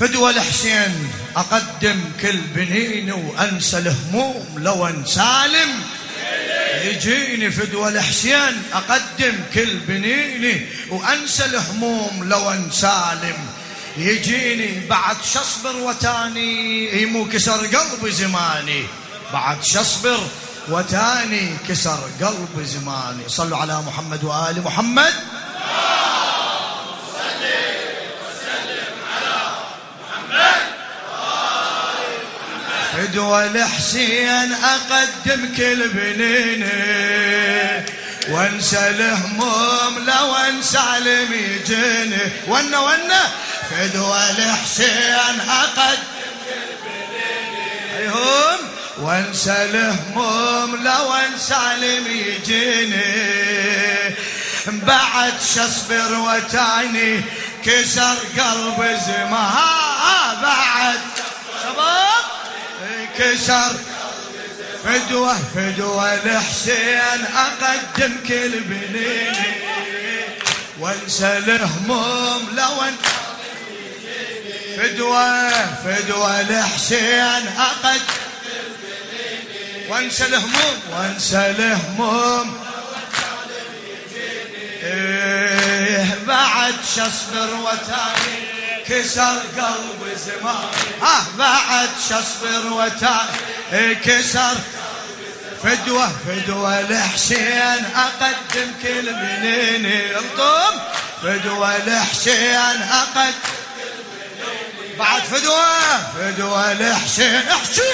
فدوى الحسين أقدم كل بنيني وأنسى الهموم لو أن سالم يجيني فدوى الحسين أقدم كل بنيني وأنسى الهموم لو أن سالم يجيني بعد شصبر وتاني مو كسر قلبي زماني. بعد شصبر وتاني كسر قلب زماني. صلوا على محمد وآل محمد. فدوى الحسين أقدم كل بنيني. وانسى الهموم لو انسى يجيني. ونا ونا فدوى الحسين أقدم كل بنيني. أيهم؟ وانسى الهموم لو انسى يجيني. بعد شصبر وتاني كسر قلب زمان. بعد كسر. فدوة فدوة الحسين أقدم كل بنيني وانسى الهموم لو ان فدوة فدوة الحسين أقدم وانسى الهموم وانسى الهموم. إيه بعد شصبر وتاني كسر قلب زمان. ها بعد شصبر وتاني كسر. فدوة فدوة الحسين أقدم كل بنيني انطم فدوة الحسين أقدم بعد فدوة فدوة الحسين احكي.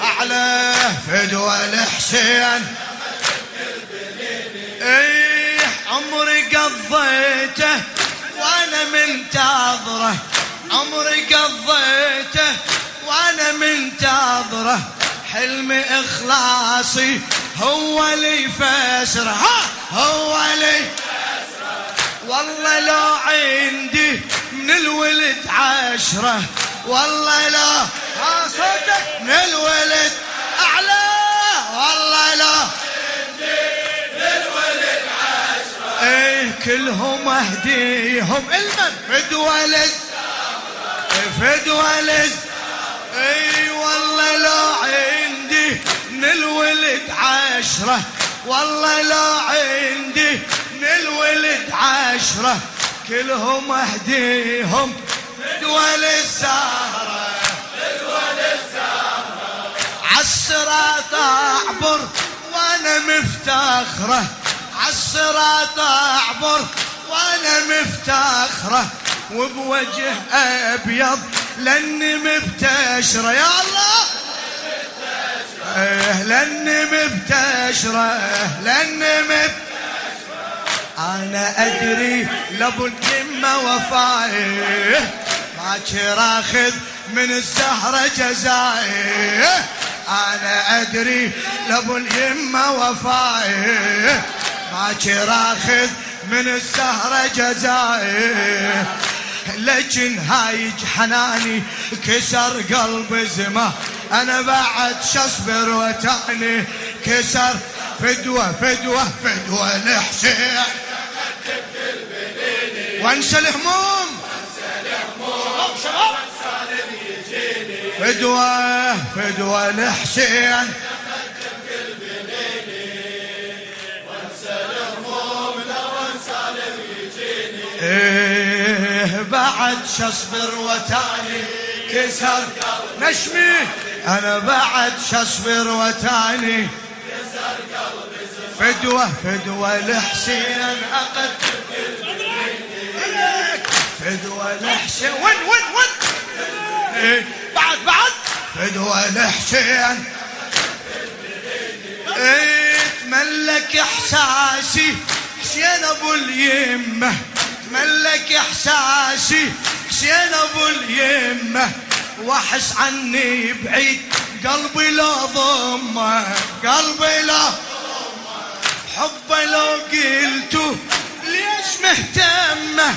أعلى. فدوة الحسين إيه عمري قضيته. وأنا منتظره عمري قضيته وأنا منتظره. حلم إخلاصي هو اللي فسره. هو اللي والله لو عندي من الولد عشرة. والله لا صوتك؟ كلهم أهديهم. المن. فد ولد فد ولد أي والله لا عندي من الولد عشرة. والله لا عندي من الولد عشرة. كلهم أهديهم. فد ولد سهرة فد ولد سهرة عالصراط أعبر وأنا مفتخرة. عالصراط أعبر وأنا مفتخرة وبوجه أبيض لأني مبتشرة. يا الله! إيه لأني مبتشرة لأني مبتشرة. أنا أدري لابو اليمه وفايه ما آخذ من الزهره جزايه أنا أدري لابو اليمه وفايه باكر اخذ من السهرة جزائي لكن هايج حناني كسر قلب زما أنا بعد شصبر وتعني كسر. فدوة فدوة فدوة الحسين وانسى الهموم. شباب فدوة فدوة الحسين إيه بعد شصبر وتاني كسر. نشمي. أنا بعد شصبر وتاني كسر فدوة فدوة لحسين أقد. فدوة لحسين وين وين وين؟ إيه بعد بعد. فدوة لحسين. إيه تملك إحساسي حسين أبو اليمة. ملك إحساسي حسين أبو اليمة وأحس عني بعيد. قلبي لو ضمة قلبي لو حبه لو قلتو ليش مهتمة؟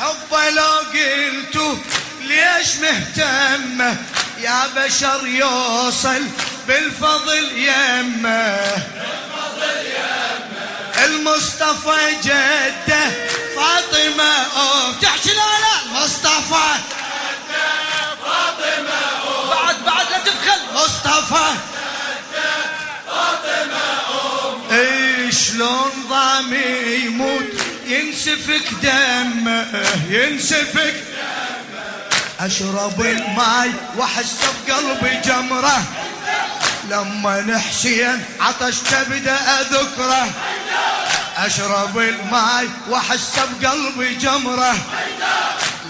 حبه لو قلتو ليش مهتمة؟ يا بشر يوصل بالفضل يمه بالفضل يمه. المصطفى جدة. فاطمة أم تحشي لا لا مصطفى. جده فاطمة أم بعد بعد لا تبخل مصطفى. جده فاطمة أم اي شلون ضامي يموت؟ ينسفك دمه ينسفك دمه. أشرب الماي وأحس بقلبي جمرة. لما الحسين عطش تبدأ اذكره أشرب الماي وأحس بقلبي جمرة.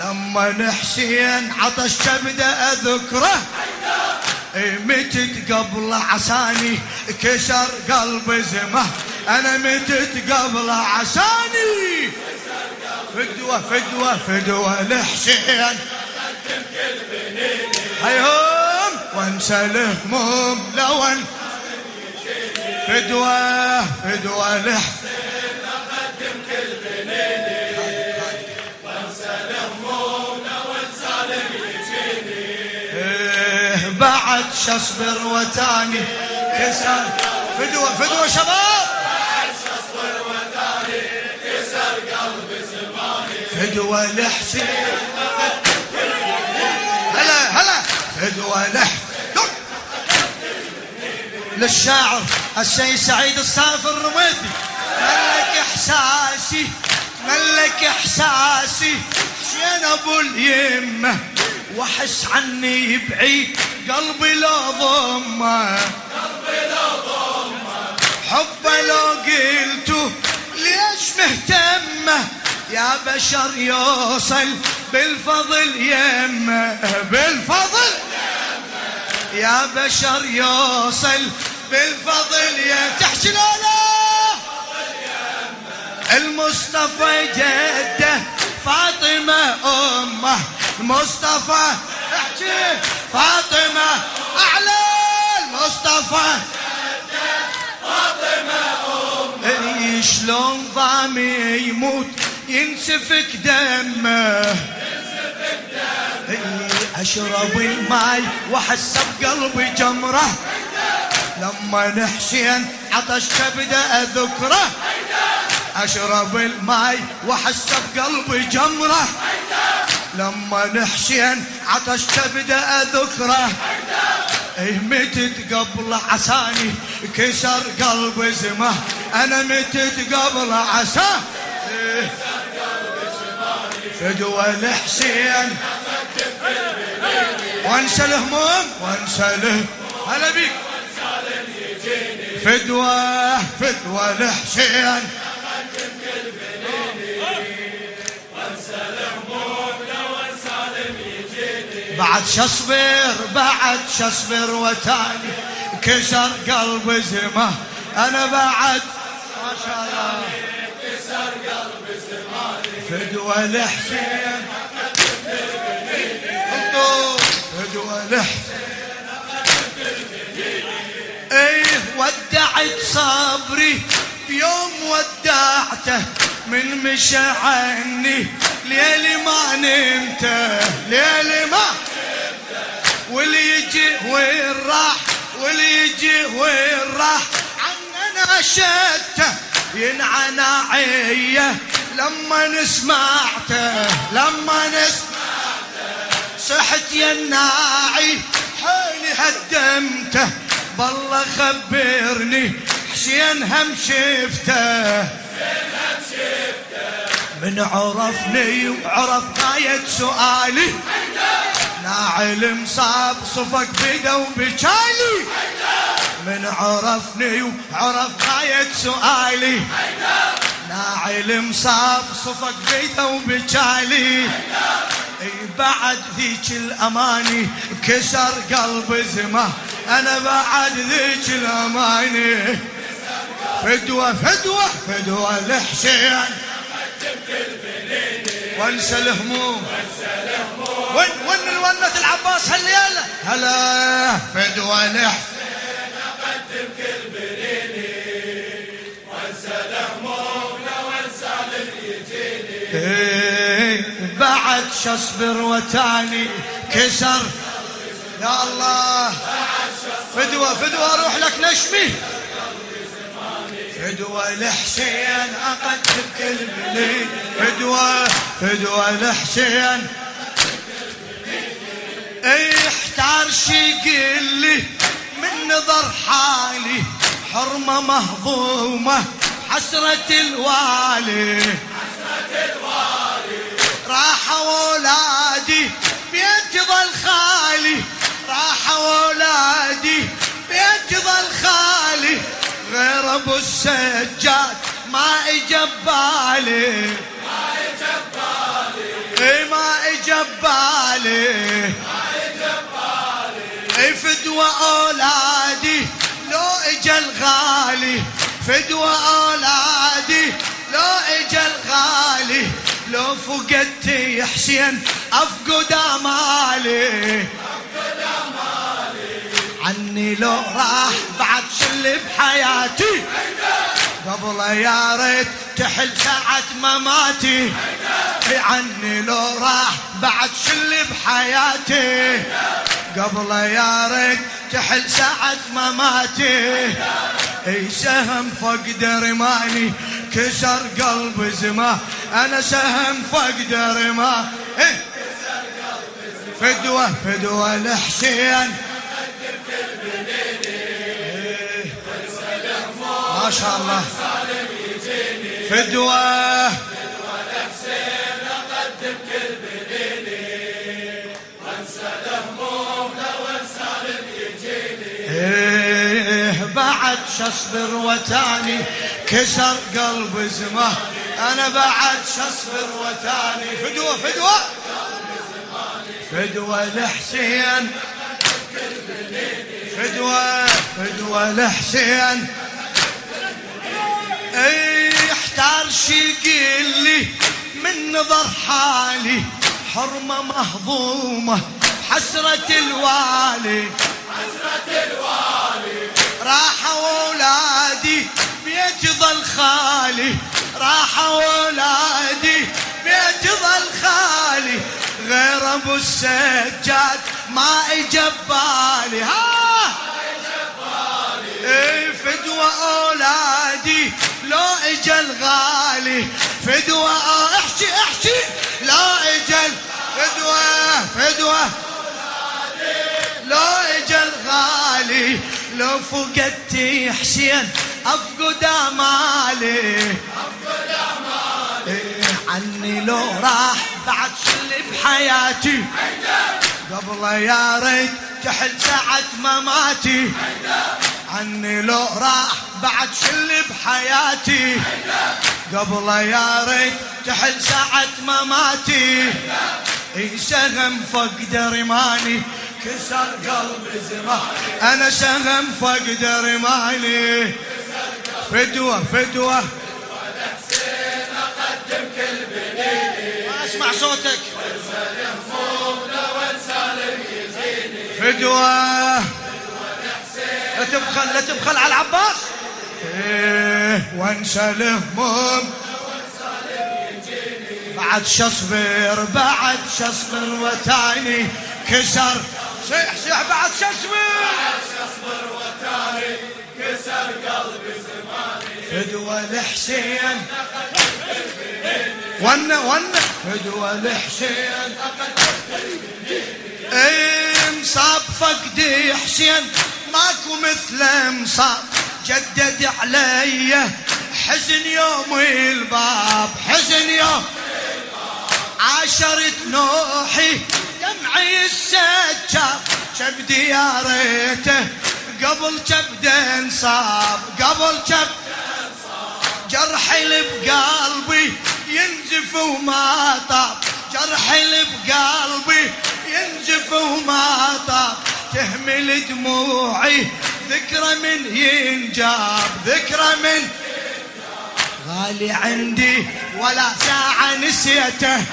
لما الحسين عطش تبدأ اذكره متت قبل عساني كسر قلب زمه. أنا متت قبل عساني. فدوة فدوة فدوة الحسين هيهم وانسى الهموم لو فدوة فدوة الحسين اقدم كل بنيني وانسى الهموم لو الظالم يجيني إيه بعد شصبر وتاني. كسر. فدوة فدوة شباب. فدوة الحسين هلا هلا. فدوة الحسين للشاعر السيد سعيد الصافي الرميثي ملك إحساسي ملك إحساسي. حسين أبو اليمة واحس عني بعيد. قلبي لو ضمه قلبي لو ضمه حبه لو قلتو ليش مهتمه يا بشر يوصل بالفضل يمه بالفضل يا بشر يوصل بالفضل يا تحكي لا المصطفى جده فاطمة أمه. المصطفى احكي. فاطمة أعلى المصطفى. فاطمة أمه شلون ضامي يموت؟ ينسفك دمه. أشرب الماي واحس بقلبي جمرة. لما نحسين عطش تبدا أذكره. أشرب الماي واحس بقلبي جمره. لما نحسين عطش تبدا أذكره. إيه متت قبل عساني كسر قلب زمه. أنا متت قبل عساه إيه فدوى الحسين وانسى الهموم وانسى له هلا بيك. فدوى فدوى الحسين بعد شصبر بعد شصبر وتاني كسر قلب زمه. أنا بعد ما شاء الله. كسر قلب زماني فدوى الحسين فدوى الحسين إيه ودعت صبري بيوم ودعته من مشى عني ليلي ما نمت ليلي ما واللي يجي وين راح واللي يجي وين راح. عننا شته ينعنى عيه لما نسمعته لما نسمعته صحت يا الناعي حيلي هدمته بالله خبرني حسين هم شفته. من عرفني وعرف غاية سؤالي. ناعل مصاب صفك بدا وبجالي من عرفني وعرف غاية سؤالي. ناعل مصاب صفك بدا وبجالي بعد ذيك الأماني كسر قلب زمه. أنا بعد ذيك الاماني فدوة فدوة فدوة الحسين وانسى الهموم. وين وين الونة العباس هالليلة؟ هلا فدوة الحسين اقدم بنيني وانسى الهموم لو انسى بعد شصبر وتاني كسر. يا الله. فدوة فدوة أروح لك نشمي. فدوة الحسين أقدم كل بنين فدوة فدوة الحسين إي احتار شي لي من نظر حالي حرمة مهضومة حسرة الوالي. حسرة راحوا ولادي بيت ظل خالي راحوا ولادي السجاد ما اجبالي ما اجبالي إي ما اجبالي إي فدوى أولادي لو إجا الغالي. فدوى أولادي لو إجا الغالي. لو فقدت يا حسين أفقد أمالي. عني لو راح بعد شل بحياتي. قبل يا ريت تحل ساعة مماتي. عني لو راح بعد شل بحياتي. قبل يا ريت تحل ساعة مماتي. أي سهم فقد رماني كسر قلب زمان أنا سهم فقد رماني إيه؟ فدوة فدوة الحسين ما شاء الله فدوة. إيه بعد شصبر وتاني كسر قلب زمان أنا بعد شصبر وتاني. فدوة فدوة. فدوة الحسين فدوة فدوة الحسين أي احتار شي يقول لي من نظر حالي حرمة مهضومة حسرة الوالي. حسرة الوالي راحوا أولادي بيت ظل خالي راحوا أولادي بيت ظل خالي. غير أبو السجاد ما اجبالي ها؟ اي فدوة أولادي لو اجا الغالي فدوة احكي احكي. لا اجا فدوة فدوة لو اجا الغالي لو فقدت حسين أفقد أمالي. افقد امالي عني لو راح بعد شل بحياتي. قبل يا ريت تحل ساعة مماتي عني لو راح بعد شل بحياتي. قبل يا ريت تحل ساعة مماتي سهم فقد رماني كسر قلبي زمان أنا سهم فقد رماني فدوة فدوة. ما أسمع صوتك. فدوة لا تبخل لا تبخل على العباس. إيه وانسى الهموم بعد شصبر بعد شصبر وتاني كسر. صيح صيح بعد شصبر. شصبر وتاني كسر قلبي زماني فدوى الحسين. ون ون. فدوى الحسين. إيه مصاب فقدي حسين ماكو مثله مصاب. جدد علي حزن يوم الباب حزن يوم عاشرت نوحي دمعي السجاب. كبدي يا ريته قبل كبد انصاب قبل كبد جرحي اللي بقلبي ينزف وما طاب. جرحي اللي بقلبي ينزف وما طاب تهمل دموعي. ذكرى من ينجاب ذكرى من غالي عندي. ولا ساعة نسيته.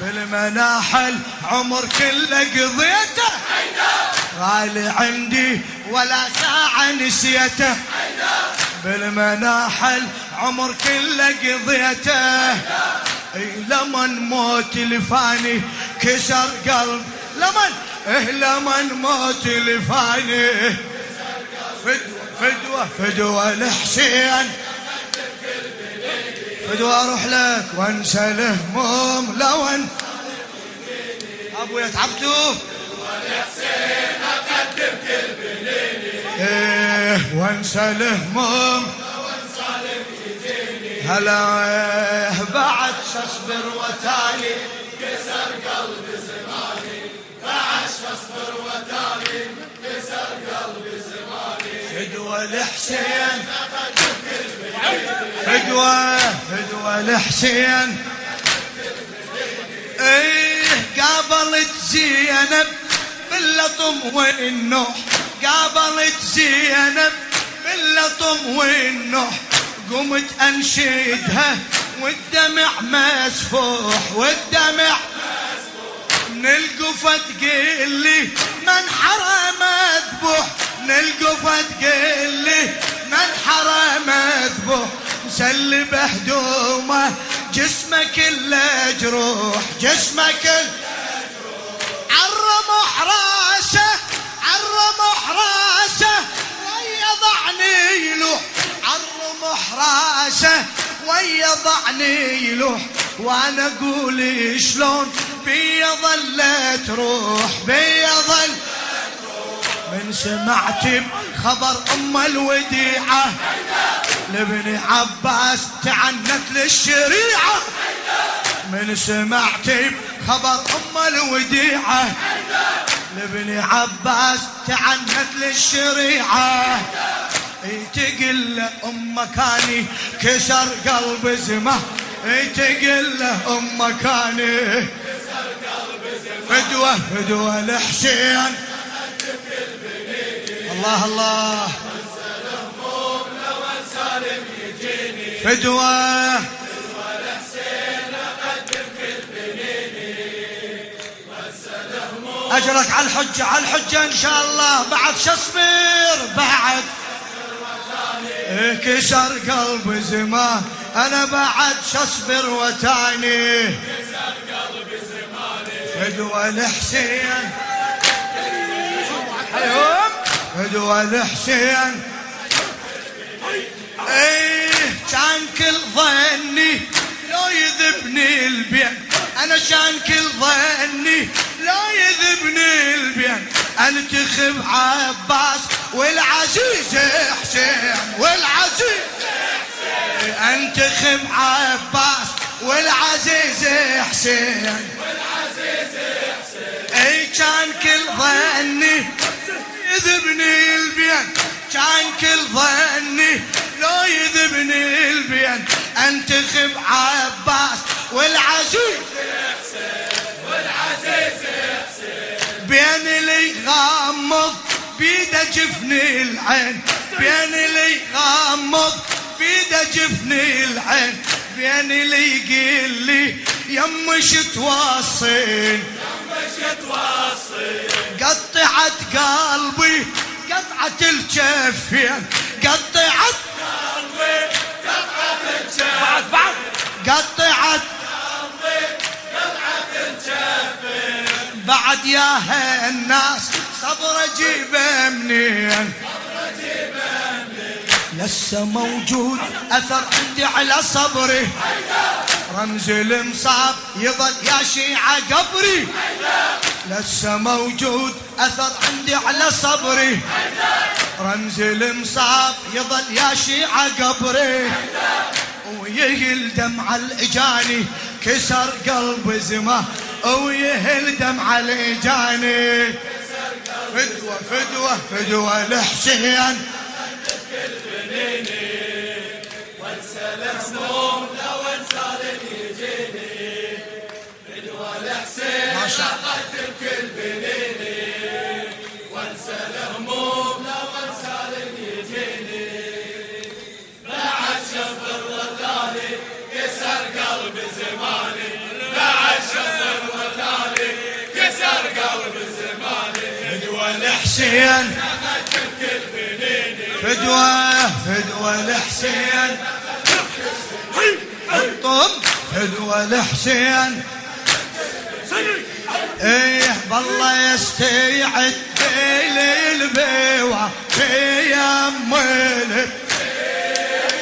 بالمناحل عمر كله قضيته. غالي عندي. ولا ساعة نسيته. بالمناحل عمر كله قضيته. اي لمن موت لفاني كسر قلب. لمن؟ إيه لمن موت لفاني فدوة فدوة الحسين فدوة أروح لك وأنسى الهموم لو ان ابويا تعبتوا والحسين اقدم كل بنيني إيه وأنسى الهموم هلا إيه بعد اصبر وتالي كسر قلب زماني بعد اصبر وتالي كسر قلب زماني فدوى الحسين فدوى فدوى الحسين إيه قابلت زينب باللطم والنوح قابلت زينب باللطم والنوح قمت أنشدها والدمع مسفوح والدمع من القفة تقول لي من حرم اذبح من القفة تقول لي من حرم اذبح مسلب هدومه جسمه كله جروح جسمه كله عرمح راسه عرمح راسه ويضعني يلوح. عرمح راسه ويضعني يلوح وأنا أقول شلون؟ بي ظل تروح بي ظل من سمعت خبر أم الوديعة. لابن عباس تعنت للشريعة. من سمعت خبر أم الوديعة. لابن عباس تعنت للشريعة. تقل له ام كاني كسر قلب زمه. تقل له ام كاني فدوه فدوه الحسين الله الله فدوه أجرك على الحجة على الحجة إن شاء الله. بعد شصبر بعد. كسر قلب زمان أنا بعد شصبر وتاني فدوى الحسين. حيوم فدوى الحسين. إيه كان كل ظني لو يذبني البين أنا كان كل ظني لو يذبني البين انتخب عباس والعزيز حسين والعزيز انتخب عباس والعزيز حسين. أي كان كل ظني يذبني البين كان كل ظني لو يذبني البين انتخب عباس والعزيز والعزيز غامض بيده جفني العين بين اللي غامض بيده جفني العين بين اللي يقول لي يمش توصين. مش توصي قطعت قلبي قطعت الجفين قطعت قلبي قطعة الجبل بعد قطعت قلبي قطعة الجبل بعد يا الناس صبر اجيبه منين؟ لسه موجود أثر عندي على صبري. رمز المصاب يظل يا شيعة قبري. لسه موجود أثر عندي على صبري. رمز المصاب يظل يا شيعة قبري. ويهل دمع الأجاني كسر قلب زمان ويهل دمع الاجاني فدوة فدوة فدوة لو انسالم يجيني فدوى الحسين ما شاء الله. الطب فدوة الحسين إيه بالله يستيعد ليلي البيوة في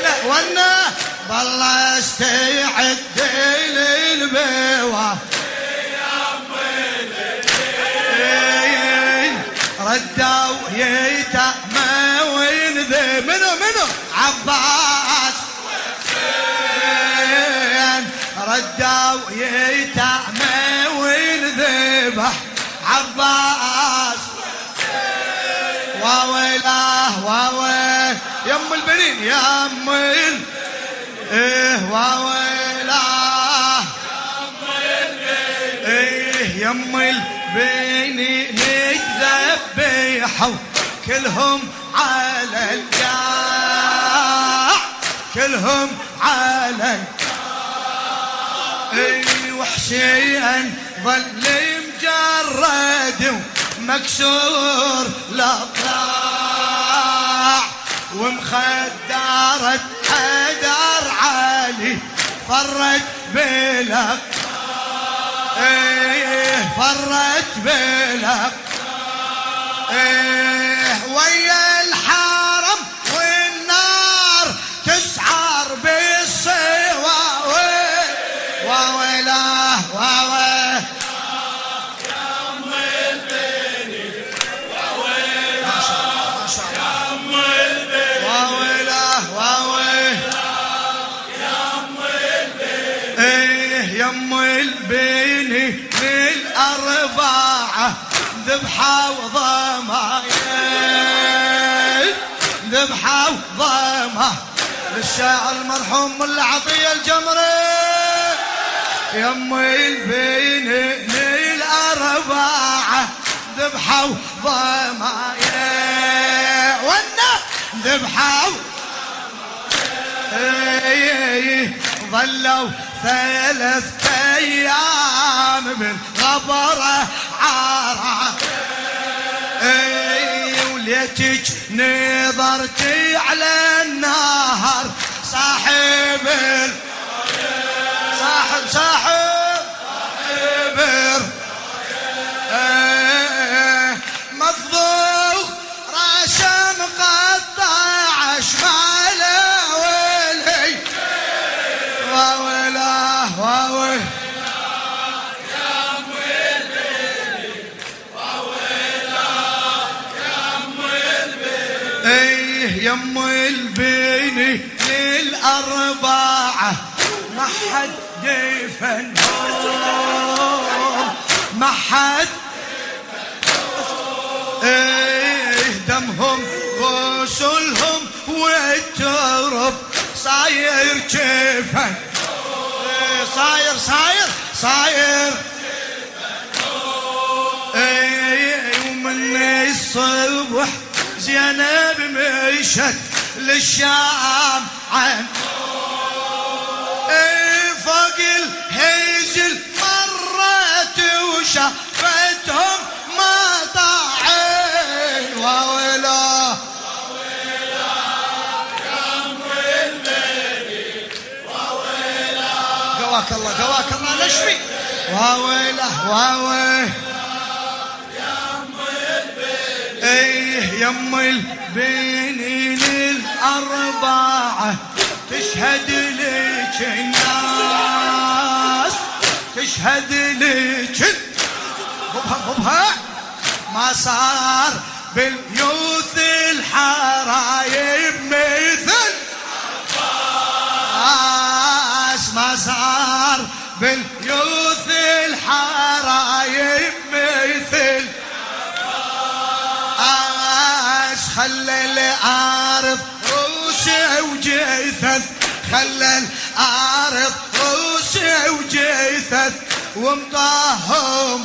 لا وأنا بالله يستيعد ليلي البيوة ردوا يتأمى وينذي منو منو؟ عباس. ردوا يتعمى وينذبح عباس. واويله واويل. يم البنين يم ال إيه واويله إيه يم البنين ذبحوا كلهم على الجاع كلهم على وحسين ظل مجرد ومكسور الاضلاع ومخدرة حدر علي فرج بلق إيه فرج بلق إيه ويا ذبحه وضمايا ذبحه وضمه للشاعر المرحوم العطيه الجمري. يم البيني من الأربعة ذبحوا ضمايا ونا ذبحوا إيه، ظلوا ثلاث أيام من غبره عارة إيه، وليتك نظرتي على النهر. صاحب ال... صاحب صاحب صاحب ال- إيه، واوله إيه يم البيني للأربعة ما حد يفنهم ما حد إيه دمهم غسلهم والترب صاير إيه صاير صاير صاير إيه ومن الصبح زينب مشت للشام عن إيه فوق الهيزل مرت وشافتهم قواك الله قواك الله نشفي. واويله واويله إيه يم البنين الاربعه تشهد لك الناس تشهد لك. خبها خبها ما صار باليوث الحرايب không có hơ